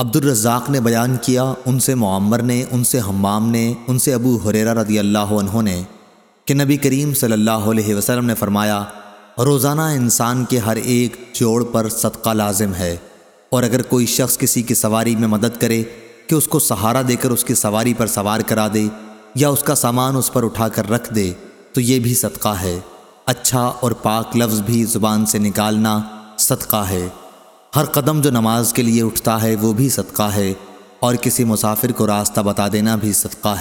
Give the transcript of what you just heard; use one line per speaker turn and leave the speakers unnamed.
عبدالرزاق نے بیان کیا، ان سے معمر نے، ان سے حمام نے، ان سے ابو حریرہ رضی اللہ عنہ نے کہ نبی کریم صلی اللہ علیہ وسلم نے فرمایا، روزانہ انسان کے ہر ایک جوڑ پر صدقہ لازم ہے اور اگر کوئی شخص کسی کی سواری میں مدد کرے کہ اس کو سہارا دے کر اس کی سواری پر سوار کرا دے یا اس کا سامان اس پر اٹھا کر رکھ دے، تو یہ بھی صدقہ ہے۔ اچھا اور پاک لفظ بھی زبان سے نکالنا صدقہ ہے۔ ہر قدم جو نماز کے لیے اٹھتا ہے وہ بھی صدقہ ہے اور کسی مسافر کو راستہ بتا دینا بھی صدقہ